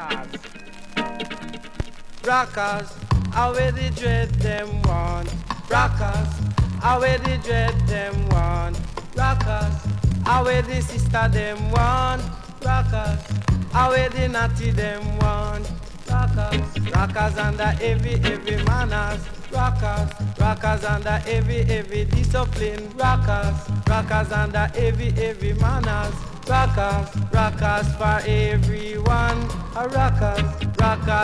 rockers. Rockers, how where the dread them want. Rockers, how where the dread them want. Rockers, how where the sister them want. Rockers, how where the natty them want. Rockers, rockers under every, every manners. Rockers, rockers under every, every discipline. Rockers, rockers under heavy, heavy manners. Rockers, rockers for everyone. Rockers, rockers.